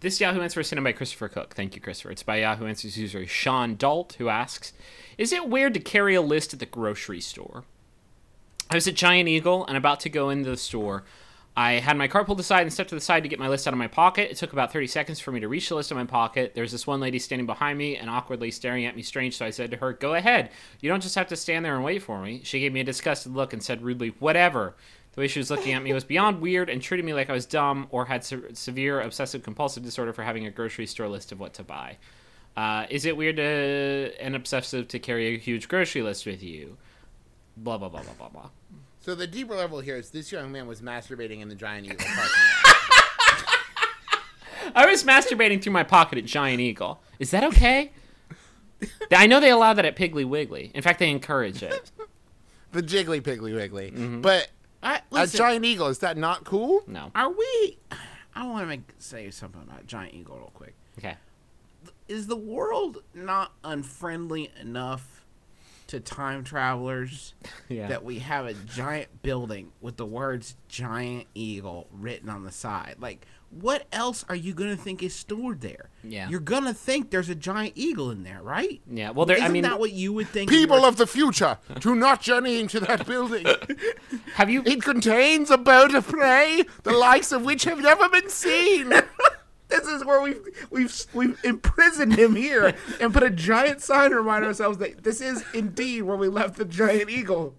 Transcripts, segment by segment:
this Yahoo answer is sent in by Christopher Cook. Thank you, Christopher. It's by Yahoo Answers user Sean Dalt, who asks, "Is it weird to carry a list at the grocery store?" I was at Giant Eagle and about to go into the store. I had my cart pulled aside and stepped to the side to get my list out of my pocket. It took about 30 seconds for me to reach the list in my pocket. There was this one lady standing behind me and awkwardly staring at me strange, so I said to her, Go ahead. You don't just have to stand there and wait for me. She gave me a disgusted look and said rudely, Whatever. The way she was looking at me was beyond weird and treated me like I was dumb or had se- severe obsessive compulsive disorder for having a grocery store list of what to buy. Uh, is it weird to, and obsessive to carry a huge grocery list with you? Blah, blah, blah, blah, blah, blah. So the deeper level here is this young man was masturbating in the Giant Eagle parking lot. I was masturbating through my pocket at Giant Eagle. Is that okay? I know they allow that at Piggly Wiggly. In fact, they encourage it. the Jiggly Piggly Wiggly. Mm-hmm. But I, a listen, Giant Eagle, is that not cool? No. are we? I want to make say something about Giant Eagle real quick. Okay. Is the world not unfriendly enough to time travelers Yeah. that we have a giant building with the words "Giant Eagle" written on the side? Like, what else are you gonna think is stored there? Yeah. you're gonna think there's a giant eagle in there, right? Yeah. Well, there. Isn't I mean, that what you would think? People of the future, do not journey into that building. have you? It contains a bird of prey, the likes of which have never been seen. Where we've we've we've imprisoned him here and put a giant sign to remind ourselves that this is indeed where we left the giant eagle.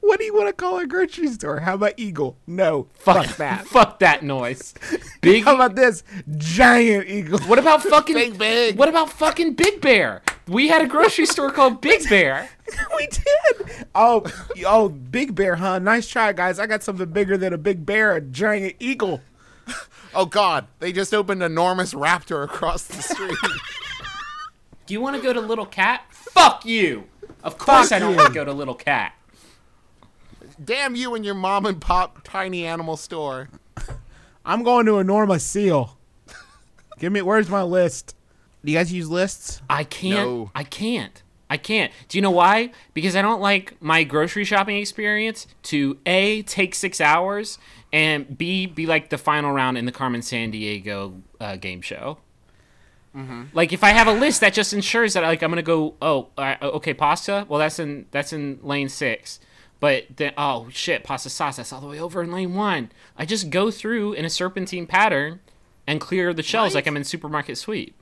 What do you want to call a grocery store? How about eagle? No, fuck, that. Fuck that noise. Big. How about this giant eagle? what about fucking Big Big. What about fucking Big Bear? We had a grocery store called Big Bear. we did. Oh, oh, big bear, huh? Nice try, guys. I got something bigger than a big bear, a giant eagle. Oh God, they just opened enormous raptor across the street. Do you want to go to Little Cat? Fuck you. Of course Fuck I don't you. want to go to Little Cat. Damn you and your mom and pop tiny animal store. I'm going to enormous seal. Give me. Where's my list? Do you guys use lists? I can't. No. I can't. I can't. Do you know why? Because I don't like my grocery shopping experience to A, take six hours, and B, be like the final round in the Carmen Sandiego uh, game show. Like if I have a list that just ensures that like I'm gonna go oh uh, okay pasta well that's in that's in lane six but then oh shit pasta sauce that's all the way over in lane one I just go through in a serpentine pattern and clear the shelves like I'm in supermarket sweep